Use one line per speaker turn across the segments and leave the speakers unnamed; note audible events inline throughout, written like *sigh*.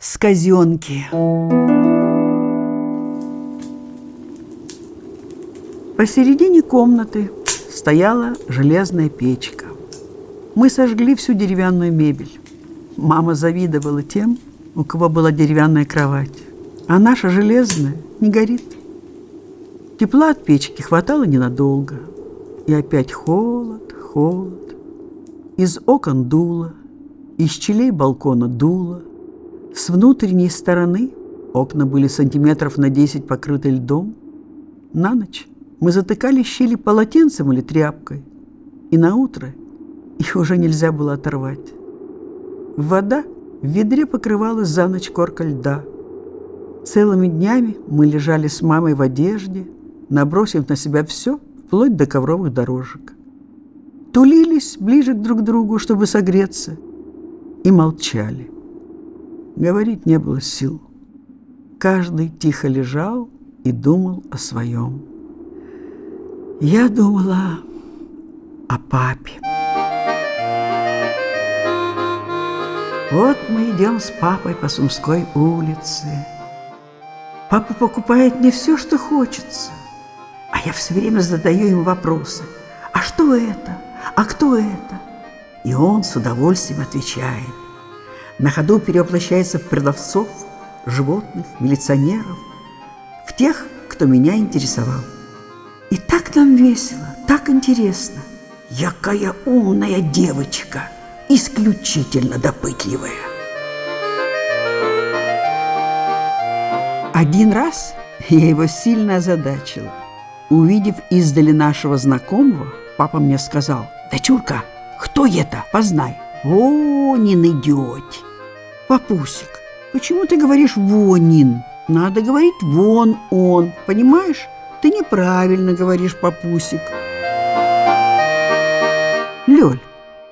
с казенки. Посередине комнаты стояла железная печка. Мы сожгли всю деревянную мебель. Мама завидовала тем, у кого была деревянная кровать. А наша железная не горит. Тепла от печки хватало ненадолго. И опять холод, холод. Из окон дуло, из щелей балкона дуло. С внутренней стороны окна были сантиметров на 10 покрыты льдом. На ночь мы затыкали щели полотенцем или тряпкой, и на утро их уже нельзя было оторвать. Вода в ведре покрывалась за ночь корка льда. Целыми днями мы лежали с мамой в одежде, набросив на себя все, вплоть до ковровых дорожек. Тулились ближе друг к другу, чтобы согреться, и молчали. Говорить не было сил. Каждый тихо лежал и думал о своем. Я думала о папе. Вот мы идем с папой по Сумской улице. Папа покупает не все, что хочется, а я все время задаю им вопросы. А что это? А кто это? И он с удовольствием отвечает. На ходу перевоплощается в продавцов, животных, милиционеров, в тех, кто меня интересовал. И так нам весело, так интересно. Якая умная девочка, исключительно допытливая. Один раз я его сильно озадачила. Увидев издали нашего знакомого, папа мне сказал, «Дочурка, кто это? Познай». «Вонин идет». «Папусик, почему ты говоришь «вонин»? Надо говорить «вон он», понимаешь? Ты неправильно говоришь, папусик. Лёль,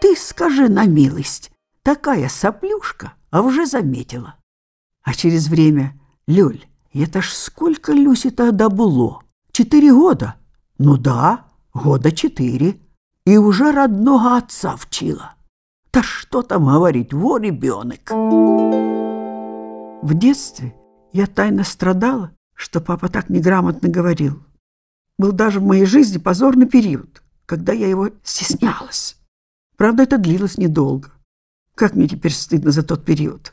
ты скажи на милость, такая соплюшка, а уже заметила. А через время, Лёль, это ж сколько Люси тогда было? Четыре года? Ну да, года четыре. И уже родного отца вчила. Да что там говорить, во ребенок. В детстве я тайно страдала, что папа так неграмотно говорил. Был даже в моей жизни позорный период, когда я его стеснялась. Правда, это длилось недолго. Как мне теперь стыдно за тот период.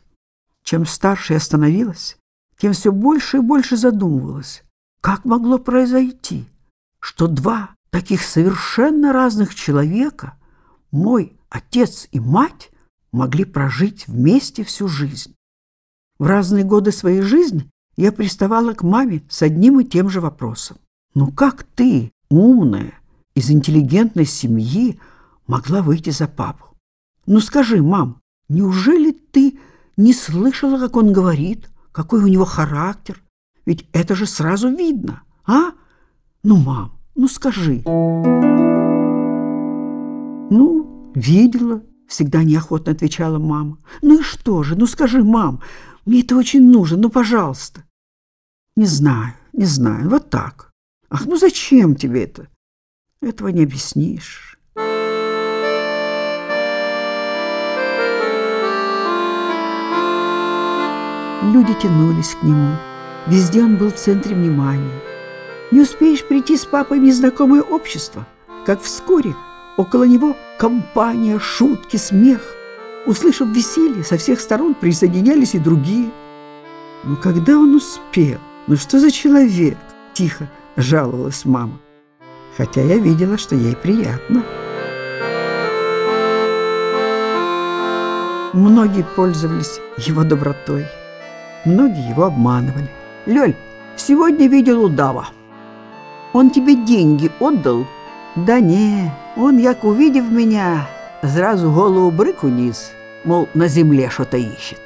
Чем старше я становилась, тем все больше и больше задумывалась, как могло произойти, что два таких совершенно разных человека, мой отец и мать, могли прожить вместе всю жизнь. В разные годы своей жизни я приставала к маме с одним и тем же вопросом. «Ну как ты, умная, из интеллигентной семьи, могла выйти за папу? Ну скажи, мам, неужели ты не слышала, как он говорит, какой у него характер? Ведь это же сразу видно, а? Ну, мам, ну скажи». «Ну, видела», — всегда неохотно отвечала мама. «Ну и что же? Ну скажи, мам, мне это очень нужно, ну, пожалуйста». Не знаю, не знаю, вот так. Ах, ну зачем тебе это? Этого не объяснишь. Люди тянулись к нему. Везде он был в центре внимания. Не успеешь прийти с папой в незнакомое общество, как вскоре около него компания, шутки, смех. Услышав веселье, со всех сторон присоединялись и другие. Но когда он успел? «Ну что за человек?» – тихо жаловалась мама. Хотя я видела, что ей приятно. Многие пользовались его добротой. Многие его обманывали. «Лёль, сегодня видел удава. Он тебе деньги отдал?» «Да не, он, як увидев меня, сразу голову брык униз, мол, на земле что-то ищет.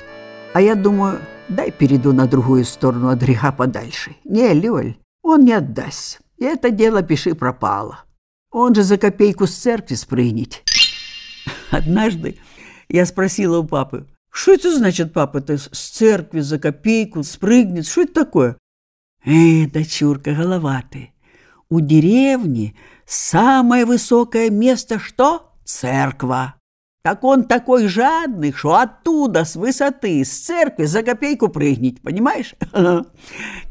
А я думаю, Дай перейду на другую сторону от греха подальше. Не, Лёль, он не отдаст. И это дело пиши пропало. Он же за копейку с церкви спрыгнет. Однажды я спросила у папы, что это значит, папа, ты с церкви за копейку спрыгнет? Что это такое? Эй, дочурка, голова ты. У деревни самое высокое место что? Церква. Так он такой жадный, что оттуда, с высоты, с церкви за копейку прыгнет, понимаешь? *laughs*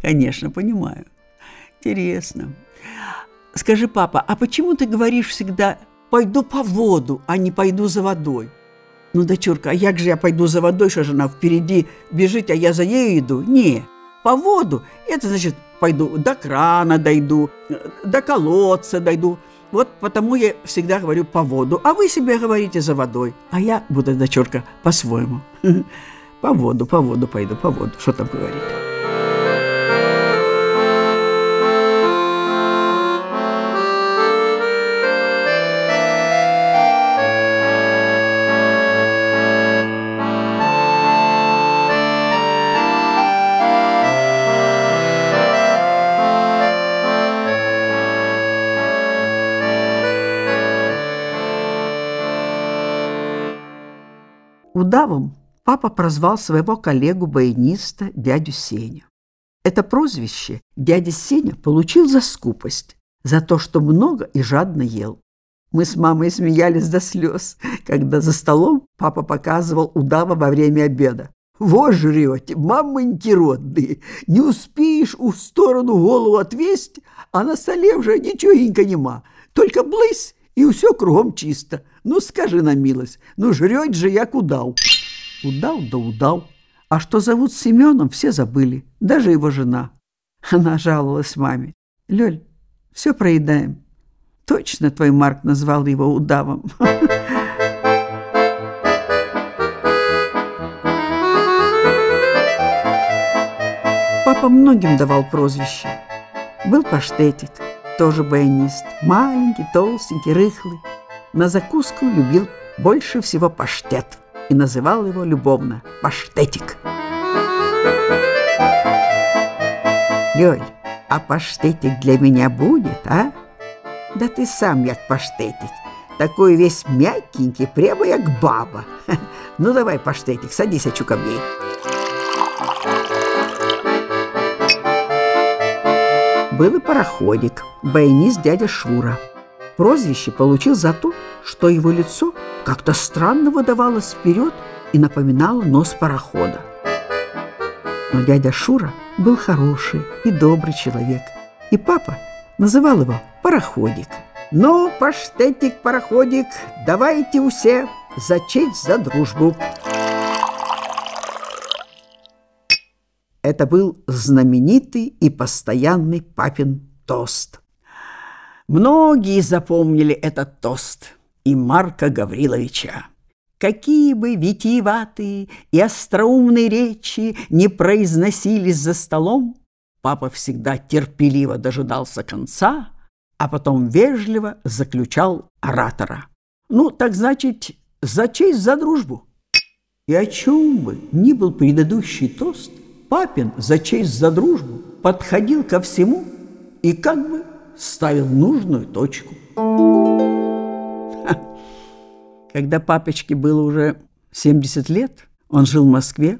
Конечно, понимаю. Интересно. Скажи, папа, а почему ты говоришь всегда «пойду по воду», а не «пойду за водой»? Ну, дочурка, а як же я пойду за водой, что жена впереди бежит, а я за ней иду? Не, по воду, это значит, пойду до крана дойду, до колодца дойду. Вот потому я всегда говорю по воду, а вы себе говорите за водой. А я буду, дочурка, по-своему. *laughs* По воду, по воду пойду, по воду. Что там говорить? Удавом папа прозвал своего коллегу-баяниста дядю Сеню. Это прозвище дядя Сеня получил за скупость, за то, что много и жадно ел. Мы с мамой смеялись до слез, когда за столом папа показывал удава во время обеда. «Вот жрете, мамоньки родные, не успеешь у сторону голову отвесть, а на столе уже ничегонько нема, только блысь и все кругом чисто. Ну, скажи на милость, ну, жрет же як удав. Удав да удав. А что зовут Семеном, все забыли, даже его жена. Она жаловалась маме. Лёль, все проедаем. Точно твой Марк назвал его удавом. Папа многим давал прозвище. Был паштетик – тоже баянист, маленький, толстенький, рыхлый. На закуску любил больше всего паштет и называл его любовно «паштетик». Лёль, а паштетик для меня будет, а? Да ты сам як паштетик, такой весь мягкенький, прямо як баба. *laughs* Ну давай, паштетик, садись, очу ко мне. Был и пароходик, баянист дядя Шура. Прозвище получил за то, что его лицо как-то странно выдавалось вперед и напоминало нос парохода. Но дядя Шура был хороший и добрый человек, и папа называл его пароходик. «Ну, паштетик-пароходик, давайте усе за честь, за дружбу!» Это был знаменитый и постоянный папин тост. Многие запомнили этот тост и Марка Гавриловича. Какие бы витиеватые и остроумные речи не произносились за столом, папа всегда терпеливо дожидался конца, а потом вежливо заключал оратора. Ну, так значит, за честь, за дружбу. И о чем бы ни был предыдущий тост, Папин за честь, за дружбу подходил ко всему и как бы ставил нужную точку. Когда папочке было уже 70 лет, он жил в Москве.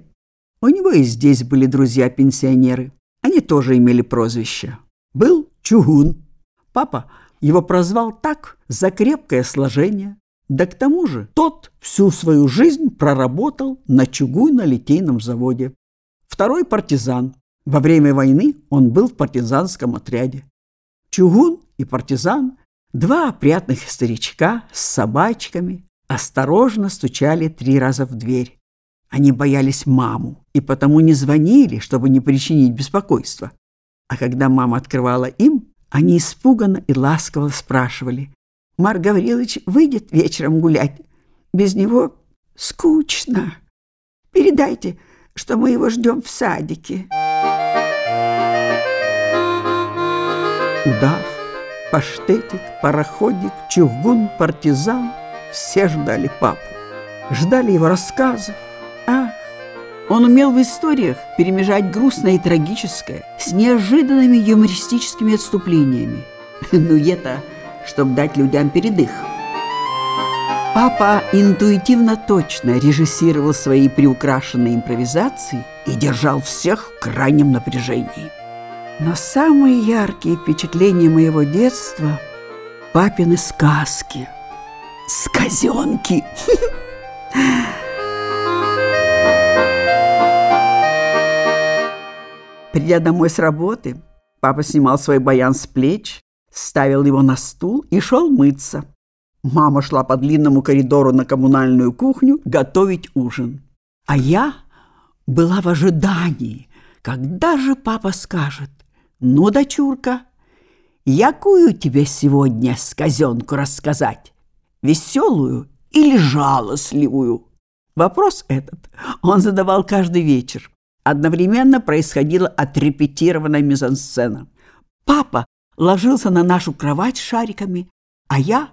У него и здесь были друзья-пенсионеры. Они тоже имели прозвище. Был Чугун. Папа его прозвал так за крепкое сложение. Да к тому же тот всю свою жизнь проработал на чугунно-литейном заводе. Второй партизан. Во время войны он был в партизанском отряде. Чугун и партизан, два опрятных старичка с собачками, осторожно стучали три раза в дверь. Они боялись маму и потому не звонили, чтобы не причинить беспокойства. А когда мама открывала им, они испуганно и ласково спрашивали. «Марк Гаврилович выйдет вечером гулять? Без него скучно. Передайте, что мы его ждем в садике. Удав, паштетик, пароходик, чугун, партизан – все ждали папу. Ждали его рассказов. Ах, он умел в историях перемежать грустное и трагическое с неожиданными юмористическими отступлениями. *laughs* Ну, это, чтобы дать людям передых. Папа интуитивно точно режиссировал свои приукрашенные импровизации и держал всех в крайнем напряжении. Но самые яркие впечатления моего детства – папины сказки, сказенки. *laughs* Придя домой с работы, папа снимал свой баян с плеч, ставил его на стул и шел мыться. Мама шла по длинному коридору на коммунальную кухню готовить ужин. А я была в ожидании, когда же папа скажет, «Ну, дочурка, якую тебе сегодня сказенку рассказать? Веселую или жалостливую?» Вопрос этот он задавал каждый вечер. Одновременно происходила отрепетированная мизансцена. Папа ложился на нашу кровать шариками, а я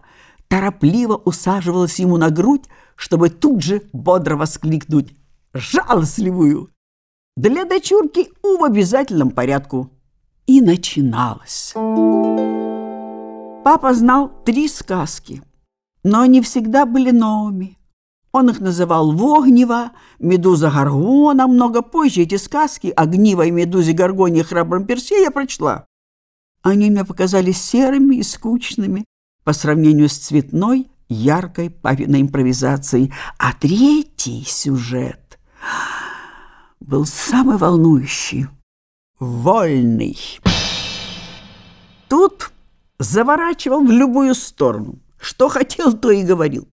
торопливо усаживалась ему на грудь, чтобы тут же бодро воскликнуть «Жалостливую!» Для дочурки в обязательном порядку. И начиналось. Папа знал три сказки, но они всегда были новыми. Он их называл Вогнева, Медуза Гаргона. Много позже эти сказки Огнива и Медузе Гаргоне храбром персе я прочла. Они мне показались серыми и скучными по сравнению с цветной, яркой папиной импровизацией. А третий сюжет был самый волнующий, вольный. Тут заворачивал в любую сторону. Что хотел, то и говорил.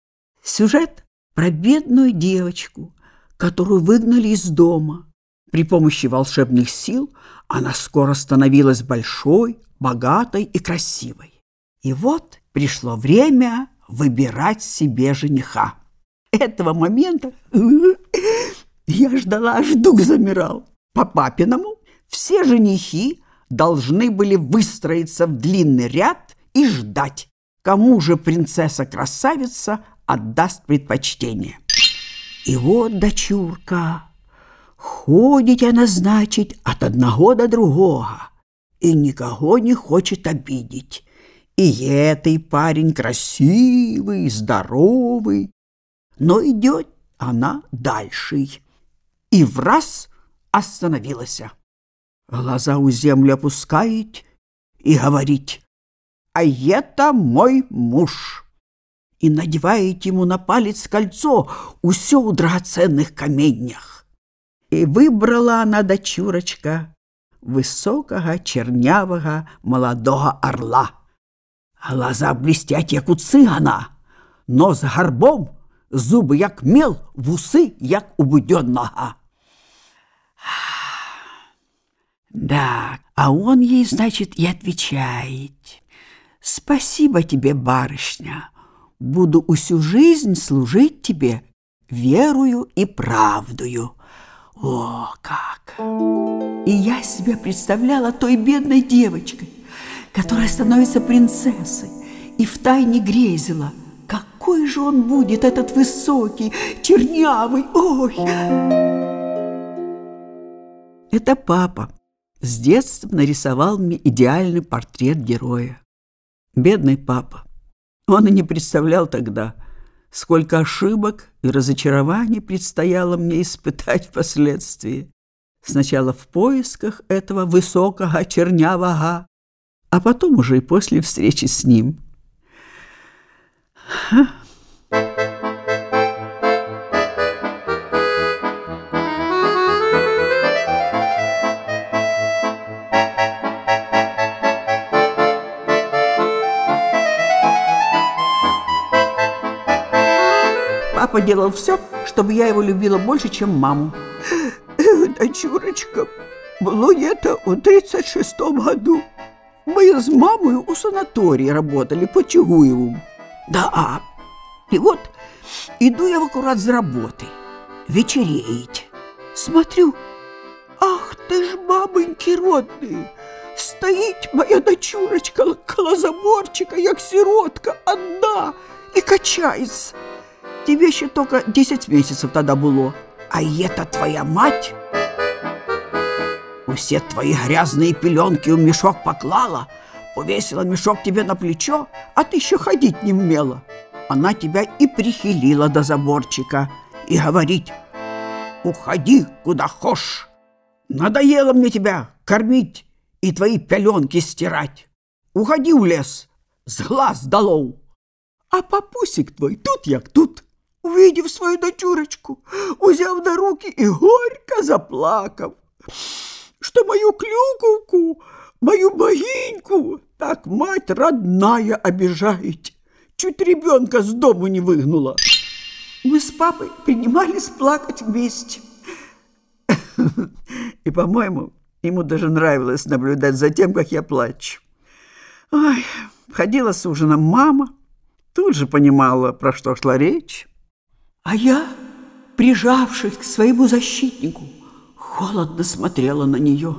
Сюжет про бедную девочку, которую выгнали из дома. При помощи волшебных сил она скоро становилась большой, богатой и красивой. И вот пришло время выбирать себе жениха. Этого момента я ждала, аж дух замирал. По папиному все женихи должны были выстроиться в длинный ряд и ждать, кому же принцесса-красавица отдаст предпочтение. И вот, дочурка, ходить она, значит, от одного до другого, и никого не хочет обидеть. И этой парень красивый, здоровый, но идет она дальше. И в раз остановилась. Глаза у землю опускает и говорит, «А это мой муж» и надевает ему на палец кольцо усё у драгоценных каменнях. И выбрала она дочурочка высокого чернявого молодого орла. Глаза блестять, як у цыгана, нос гарбом, зубы як мел, вусы як у буденного. Да, а он ей, значит, и отвечает. «Спасибо тебе, барышня, буду усю жизнь служить тебе верою и правдою. О, как! И я себя представляла той бедной девочкой, которая становится принцессой, и втайне грезила, какой же он будет, этот высокий, чернявый, ой! Это папа с детства нарисовал мне идеальный портрет героя. Бедный папа. Он и не представлял тогда, сколько ошибок и разочарований предстояло мне испытать впоследствии. Сначала в поисках этого высокого чернявого, а потом уже и после встречи с ним. Папа делал все, чтобы я его любила больше, чем маму. Дочурочка, было это в 36-м году. Мы с мамой у санатории работали по Чугуеву. Да, и вот иду я в аккурат с работы. Вечереет. Смотрю, ах ты ж, бабоньки родные, стоит моя дочурочка коло заборчика, як сиротка, одна, и качается. Тебе еще только 10 месяцев тогда было. А это твоя мать? Все твои грязные пеленки в мешок поклала, повесила мешок тебе на плечо, а ты еще ходить не умела. Она тебя и прихилила до заборчика и говорит, уходи куда хошь. Надоело мне тебя кормить и твои пеленки стирать. Уходи в лес, с глаз долов. А папусик твой тут як тут увидев свою дочурочку, узяв на руки и горько заплакав, что мою клюковку, мою богиньку так мать родная обижаете. Чуть ребенка с дому не выгнула. Мы с папой принимались плакать вместе. И, по-моему, ему даже нравилось наблюдать за тем, как я плачу. Ой, ходила с ужином мама, тут же понимала, про что шла речь. А я, прижавшись к своему защитнику, холодно смотрела на нее.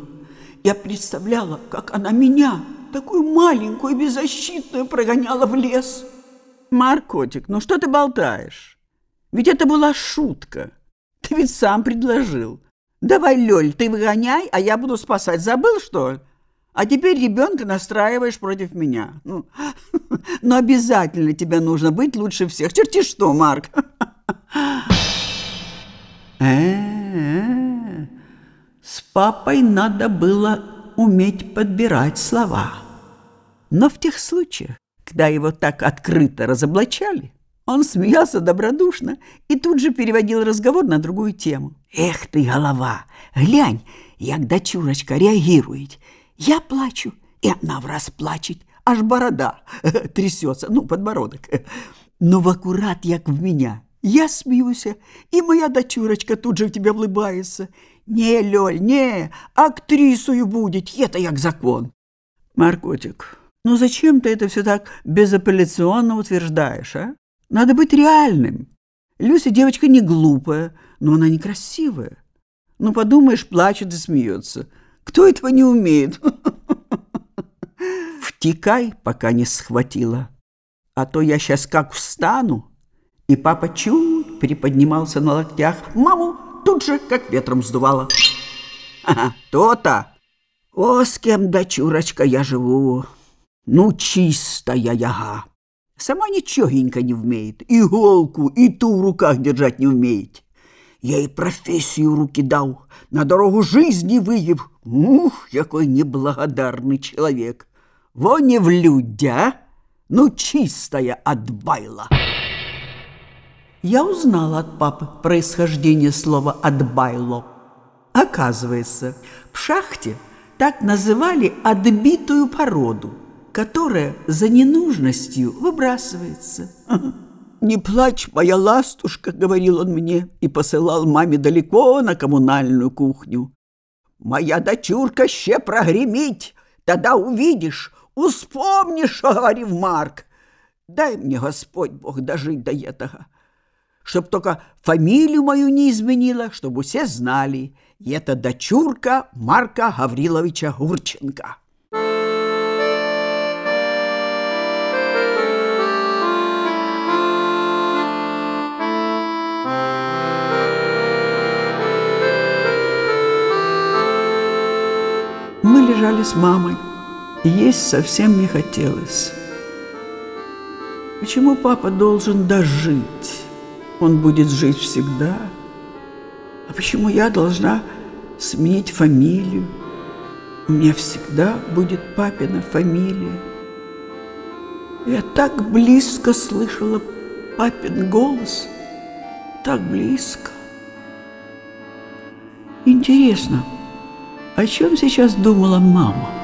Я представляла, как она меня, такую маленькую, беззащитную, прогоняла в лес. Маркотик, ну что ты болтаешь? Ведь это была шутка. Ты ведь сам предложил. Давай, Лёль, ты выгоняй, а я буду спасать. Забыл, что ли? А теперь ребенка настраиваешь против меня. Ну, *laughs* но обязательно тебе нужно быть лучше всех. Черти что, Марк. Э-э-э. *laughs* С папой надо было уметь подбирать слова. Но в тех случаях, когда его так открыто разоблачали, он смеялся добродушно и тут же переводил разговор на другую тему. «Эх ты, голова! Глянь, як дочурочка реагирует. Я плачу, и она враз плачет, аж борода *laughs* трясется, ну, подбородок. Но в аккурат, як в меня. Я смеюся, и моя дочурочка тут же в тебя улыбается. Не, Лёль, не, актрисою будет, это як закон. Маркотик, ну зачем ты это все так безапелляционно утверждаешь, а? Надо быть реальным. Люся девочка не глупая, но она некрасивая. Ну, подумаешь, плачет и смеется. Кто этого не умеет? *laughs* Втекай, пока не схватила. А то я сейчас как встану, и папа чуть приподнимался на локтях. Маму тут же как ветром сдувало. Ага, то-то. О, с кем, дочурочка, я живу. Ну, чистая яга. Сама ничегенько не умеет. Иголку и ту в руках держать не умеет. Я и профессию руки дал, на дорогу жизни выев. Ух, какой неблагодарный человек. Во не в людя, ну чистая отбайла. Я узнала от папы происхождение слова «отбайло». Оказывается, в шахте так называли отбитую породу, которая за ненужностью выбрасывается. *laughs* «Не плачь, моя ластушка», — говорил он мне и посылал маме далеко на коммунальную кухню. «Моя дочурка ще прогремить, тогда увидишь, успомнишь, что говорил Марк. Дай мне, Господь Бог, дожить до этого» чтоб только фамилию мою не изменила, чтобы все знали, это дочурка Марка Гавриловича Гурченко. Мы лежали с мамой, и есть совсем не хотелось. Почему папа должен дожить? Он будет жить всегда. А почему я должна сменить фамилию? У меня всегда будет папина фамилия. Я так близко слышала папин голос, так близко. Интересно, о чем сейчас думала мама?